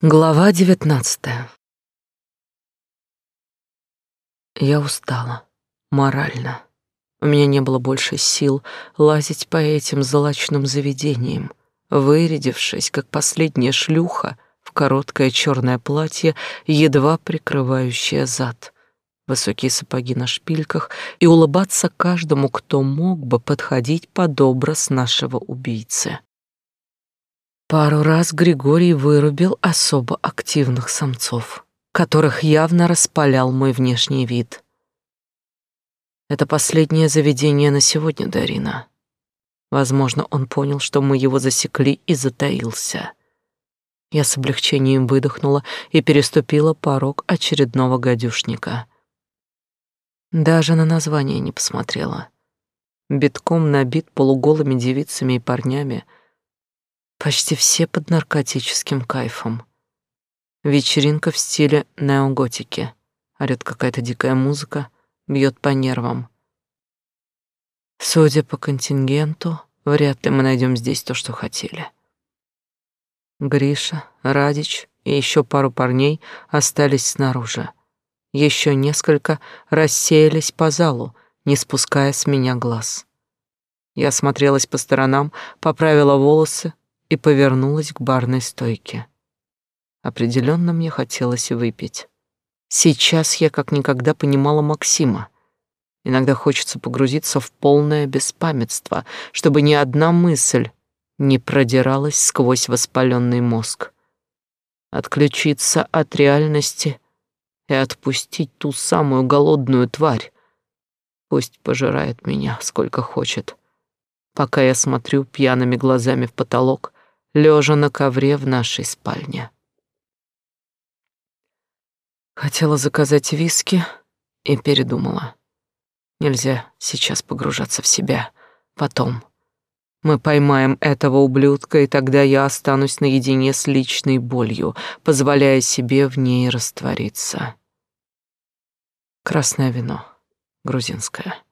Глава девятнадцатая. Я устала. Морально. У меня не было больше сил лазить по этим злачным заведениям, вырядившись, как последняя шлюха, в короткое черное платье, едва прикрывающее зад, высокие сапоги на шпильках и улыбаться каждому, кто мог бы подходить под образ нашего убийцы. Пару раз Григорий вырубил особо активных самцов, которых явно распалял мой внешний вид. Это последнее заведение на сегодня, Дарина. Возможно, он понял, что мы его засекли и затаился. Я с облегчением выдохнула и переступила порог очередного гадюшника. Даже на название не посмотрела. Битком набит полуголыми девицами и парнями — Почти все под наркотическим кайфом. Вечеринка в стиле неоготики. Орёт какая-то дикая музыка, бьет по нервам. Судя по контингенту, вряд ли мы найдем здесь то, что хотели. Гриша, Радич и еще пару парней остались снаружи. Еще несколько рассеялись по залу, не спуская с меня глаз. Я смотрелась по сторонам, поправила волосы, и повернулась к барной стойке. Определенно мне хотелось выпить. Сейчас я как никогда понимала Максима. Иногда хочется погрузиться в полное беспамятство, чтобы ни одна мысль не продиралась сквозь воспаленный мозг. Отключиться от реальности и отпустить ту самую голодную тварь. Пусть пожирает меня сколько хочет, пока я смотрю пьяными глазами в потолок лежа на ковре в нашей спальне. Хотела заказать виски и передумала. Нельзя сейчас погружаться в себя. Потом. Мы поймаем этого ублюдка, и тогда я останусь наедине с личной болью, позволяя себе в ней раствориться. Красное вино, грузинское.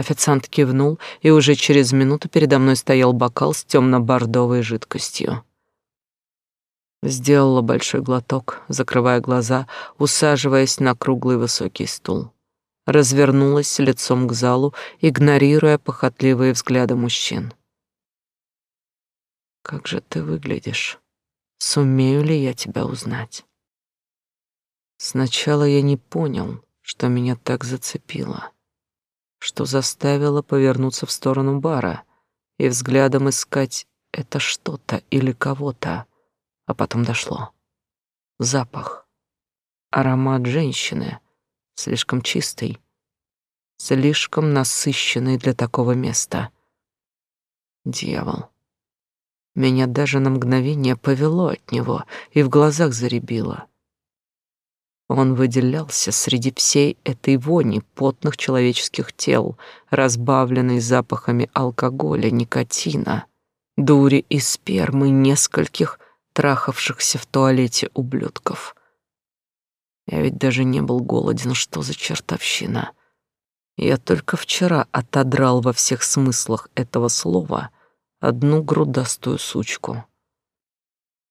Официант кивнул, и уже через минуту передо мной стоял бокал с темно-бордовой жидкостью. Сделала большой глоток, закрывая глаза, усаживаясь на круглый высокий стул. Развернулась лицом к залу, игнорируя похотливые взгляды мужчин. «Как же ты выглядишь? Сумею ли я тебя узнать?» Сначала я не понял, что меня так зацепило что заставило повернуться в сторону бара и взглядом искать это что-то или кого-то. А потом дошло. Запах. Аромат женщины. Слишком чистый. Слишком насыщенный для такого места. Дьявол. Меня даже на мгновение повело от него и в глазах заребило. Он выделялся среди всей этой вони потных человеческих тел, разбавленной запахами алкоголя, никотина, дури и спермы нескольких трахавшихся в туалете ублюдков. Я ведь даже не был голоден, что за чертовщина. Я только вчера отодрал во всех смыслах этого слова одну грудастую сучку.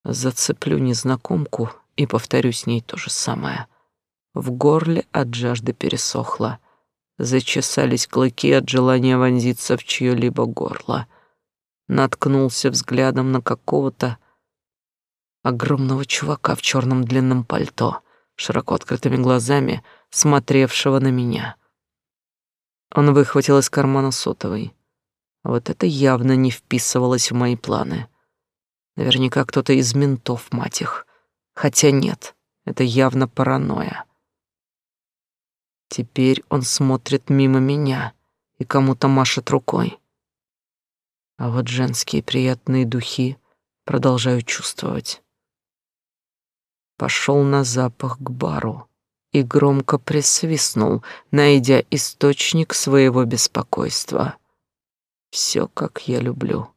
Зацеплю незнакомку и повторю с ней то же самое. В горле от жажды пересохло. Зачесались клыки от желания вонзиться в чье-либо горло. Наткнулся взглядом на какого-то огромного чувака в черном длинном пальто, широко открытыми глазами, смотревшего на меня. Он выхватил из кармана сотовый. Вот это явно не вписывалось в мои планы. Наверняка кто-то из ментов, мать их. Хотя нет, это явно паранойя. Теперь он смотрит мимо меня и кому-то машет рукой. А вот женские приятные духи продолжаю чувствовать. Пошел на запах к бару и громко присвистнул, найдя источник своего беспокойства. Все, как я люблю.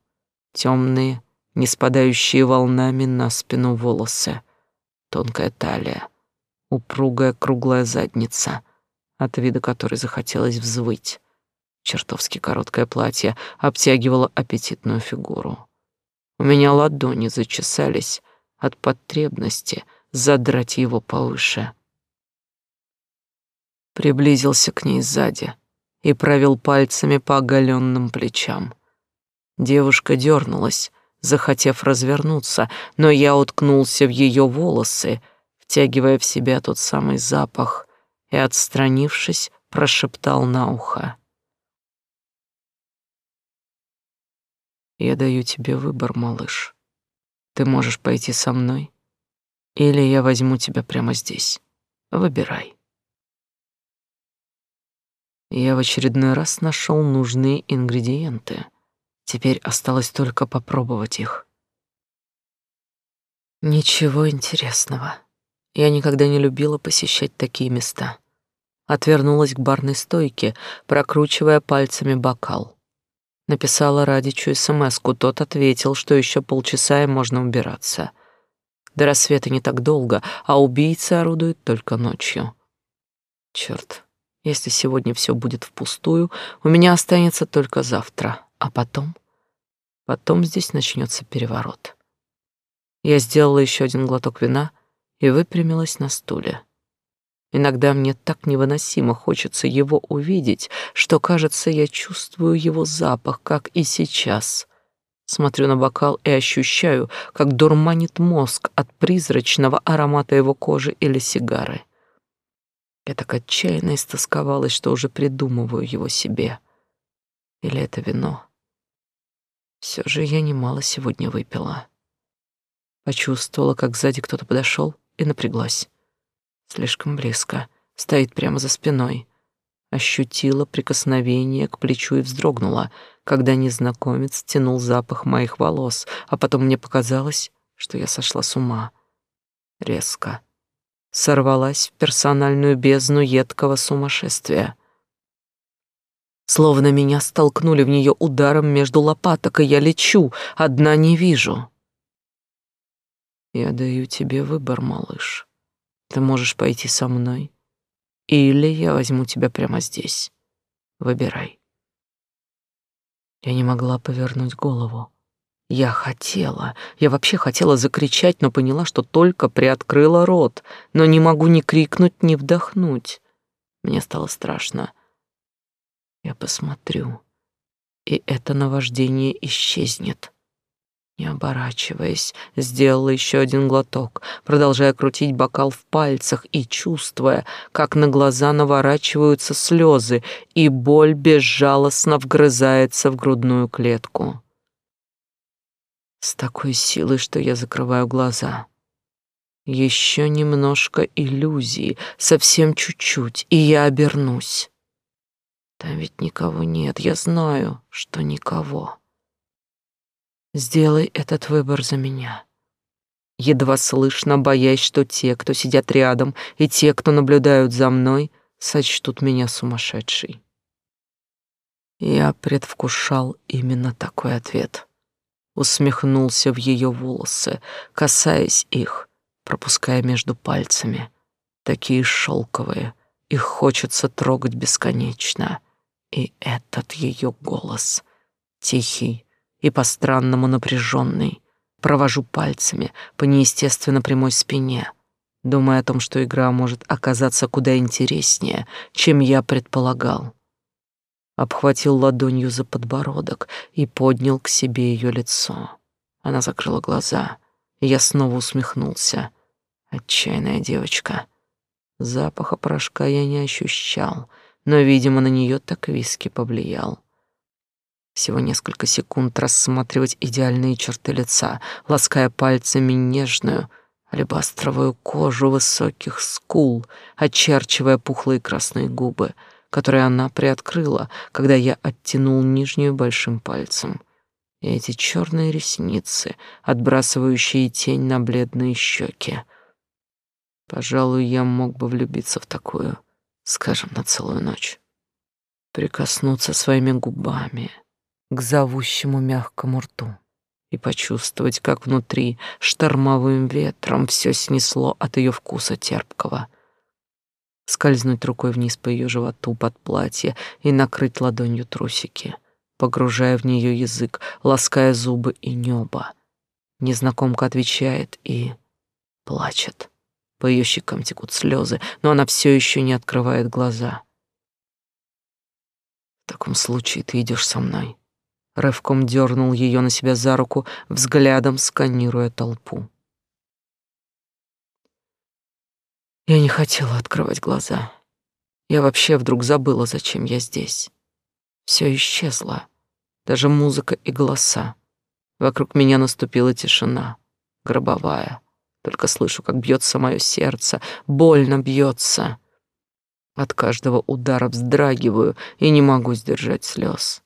Темные, не спадающие волнами на спину волосы, тонкая талия, упругая круглая задница, от вида которой захотелось взвыть. Чертовски короткое платье обтягивало аппетитную фигуру. У меня ладони зачесались от потребности задрать его повыше. Приблизился к ней сзади и провел пальцами по оголенным плечам. Девушка дернулась, захотев развернуться, но я уткнулся в ее волосы, втягивая в себя тот самый запах, и, отстранившись, прошептал на ухо. «Я даю тебе выбор, малыш. Ты можешь пойти со мной, или я возьму тебя прямо здесь. Выбирай». Я в очередной раз нашел нужные ингредиенты. Теперь осталось только попробовать их. Ничего интересного. Я никогда не любила посещать такие места. Отвернулась к барной стойке, прокручивая пальцами бокал. Написала Радичу СМСку, тот ответил, что еще полчаса и можно убираться. До рассвета не так долго, а убийца орудует только ночью. Черт, если сегодня все будет впустую, у меня останется только завтра, а потом... Потом здесь начнется переворот. Я сделала еще один глоток вина и выпрямилась на стуле. Иногда мне так невыносимо хочется его увидеть, что, кажется, я чувствую его запах, как и сейчас. Смотрю на бокал и ощущаю, как дурманит мозг от призрачного аромата его кожи или сигары. Я так отчаянно истосковалась, что уже придумываю его себе. Или это вино? Все же я немало сегодня выпила. Почувствовала, как сзади кто-то подошел и напряглась. Слишком близко, стоит прямо за спиной. Ощутила прикосновение к плечу и вздрогнула, когда незнакомец тянул запах моих волос, а потом мне показалось, что я сошла с ума. Резко сорвалась в персональную бездну едкого сумасшествия. Словно меня столкнули в нее ударом между лопаток, и я лечу, одна не вижу. Я даю тебе выбор, малыш. Ты можешь пойти со мной, или я возьму тебя прямо здесь. Выбирай. Я не могла повернуть голову. Я хотела, я вообще хотела закричать, но поняла, что только приоткрыла рот, но не могу ни крикнуть, ни вдохнуть. Мне стало страшно. Я посмотрю, и это наваждение исчезнет. Не оборачиваясь, сделала еще один глоток, продолжая крутить бокал в пальцах и чувствуя, как на глаза наворачиваются слезы, и боль безжалостно вгрызается в грудную клетку с такой силой, что я закрываю глаза. Еще немножко иллюзии, совсем чуть-чуть, и я обернусь. Там ведь никого нет, я знаю, что никого. Сделай этот выбор за меня. Едва слышно, боясь, что те, кто сидят рядом, и те, кто наблюдают за мной, сочтут меня сумасшедшей. Я предвкушал именно такой ответ усмехнулся в ее волосы, касаясь их, пропуская между пальцами. Такие шелковые, их хочется трогать бесконечно. И этот ее голос, тихий и по-странному напряженный, провожу пальцами по неестественно прямой спине, думая о том, что игра может оказаться куда интереснее, чем я предполагал обхватил ладонью за подбородок и поднял к себе ее лицо. Она закрыла глаза, и я снова усмехнулся. Отчаянная девочка. Запаха порошка я не ощущал, но, видимо, на нее так виски повлиял. Всего несколько секунд рассматривать идеальные черты лица, лаская пальцами нежную, алебастровую кожу высоких скул, очерчивая пухлые красные губы — которые она приоткрыла, когда я оттянул нижнюю большим пальцем. И эти черные ресницы, отбрасывающие тень на бледные щеки. Пожалуй, я мог бы влюбиться в такую, скажем, на целую ночь. Прикоснуться своими губами к зовущему мягкому рту и почувствовать, как внутри штормовым ветром все снесло от ее вкуса терпкого — скользнуть рукой вниз по ее животу под платье и накрыть ладонью трусики, погружая в нее язык, лаская зубы и небо. Незнакомка отвечает и плачет. По ее щекам текут слезы, но она все еще не открывает глаза. В таком случае ты идешь со мной. Рывком дернул ее на себя за руку, взглядом сканируя толпу. Я не хотела открывать глаза. Я вообще вдруг забыла, зачем я здесь. Все исчезло, даже музыка и голоса. Вокруг меня наступила тишина, гробовая. Только слышу, как бьется мое сердце, больно бьется. От каждого удара вздрагиваю и не могу сдержать слез,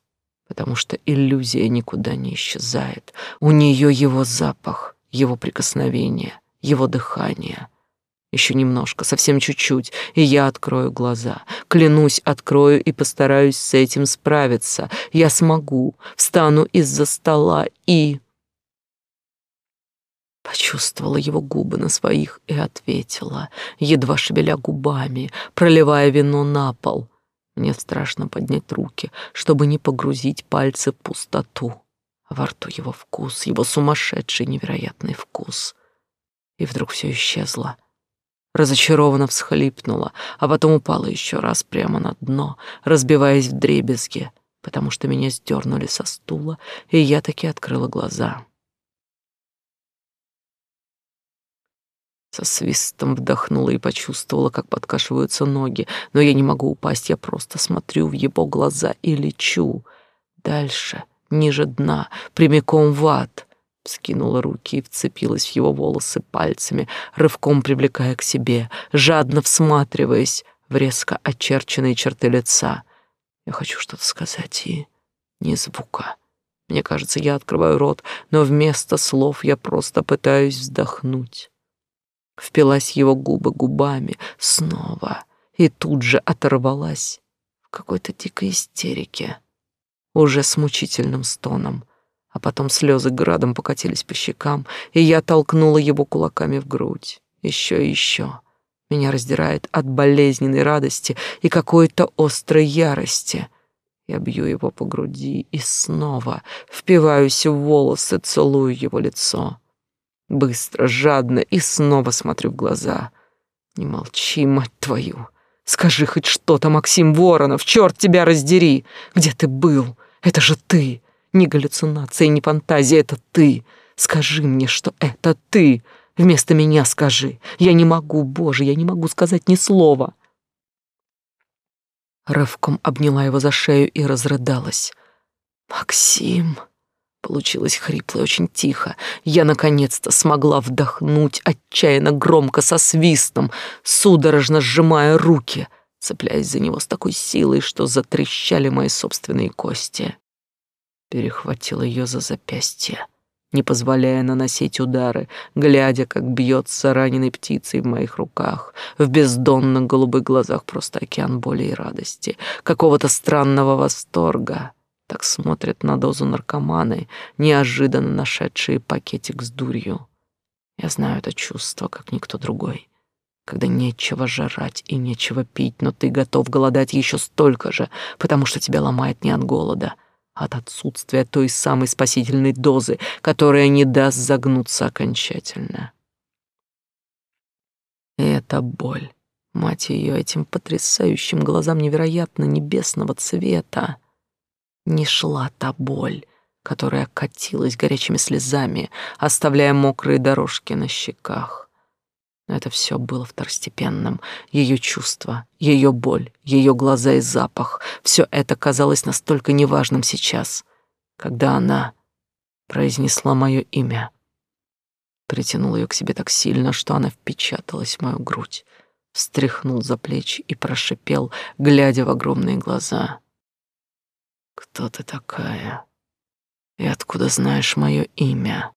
потому что иллюзия никуда не исчезает. У нее его запах, его прикосновение, его дыхание. Еще немножко, совсем чуть-чуть, и я открою глаза. Клянусь, открою и постараюсь с этим справиться. Я смогу, встану из-за стола и... Почувствовала его губы на своих и ответила, едва шевеля губами, проливая вино на пол. Мне страшно поднять руки, чтобы не погрузить пальцы в пустоту. Во рту его вкус, его сумасшедший невероятный вкус. И вдруг все исчезло. Разочарованно всхлипнула, а потом упала еще раз прямо на дно, разбиваясь в дребезги, потому что меня сдернули со стула, и я таки открыла глаза. Со свистом вдохнула и почувствовала, как подкашиваются ноги, но я не могу упасть, я просто смотрю в его глаза и лечу. Дальше, ниже дна, прямиком в ад. Скинула руки и вцепилась в его волосы пальцами, рывком привлекая к себе, жадно всматриваясь в резко очерченные черты лица. Я хочу что-то сказать и ни звука. Мне кажется, я открываю рот, но вместо слов я просто пытаюсь вздохнуть впилась его губы губами снова и тут же оторвалась в какой-то дикой истерике, уже с мучительным стоном, а потом слезы градом покатились по щекам, и я толкнула его кулаками в грудь. Еще и еще. Меня раздирает от болезненной радости и какой-то острой ярости. Я бью его по груди и снова впиваюсь в волосы, целую его лицо. Быстро, жадно и снова смотрю в глаза. Не молчи, мать твою. Скажи хоть что-то, Максим Воронов, черт тебя раздери. Где ты был? Это же ты. Не галлюцинация, не фантазия, это ты. Скажи мне, что это ты. Вместо меня скажи. Я не могу, Боже, я не могу сказать ни слова. Рывком обняла его за шею и разрыдалась. «Максим!» Получилось хрипло и очень тихо. Я наконец-то смогла вдохнуть отчаянно громко со свистом, судорожно сжимая руки, цепляясь за него с такой силой, что затрещали мои собственные кости. Перехватила ее за запястье, не позволяя наносить удары, глядя, как бьется раненой птицей в моих руках. В бездонных голубых глазах просто океан боли и радости, какого-то странного восторга. Так смотрят на дозу наркоманы, неожиданно нашедшие пакетик с дурью. Я знаю это чувство, как никто другой. Когда нечего жрать и нечего пить, но ты готов голодать еще столько же, потому что тебя ломает не от голода, а от отсутствия той самой спасительной дозы, которая не даст загнуться окончательно. И это боль, мать ее, этим потрясающим глазам невероятно небесного цвета не шла та боль, которая катилась горячими слезами, оставляя мокрые дорожки на щеках. Но это все было второстепенным. Ее чувства, ее боль, ее глаза и запах — все это казалось настолько неважным сейчас, когда она произнесла мое имя. Притянул ее к себе так сильно, что она впечаталась в мою грудь, встряхнул за плечи и прошипел, глядя в огромные глаза — кто ты такая? И откуда знаешь мое имя?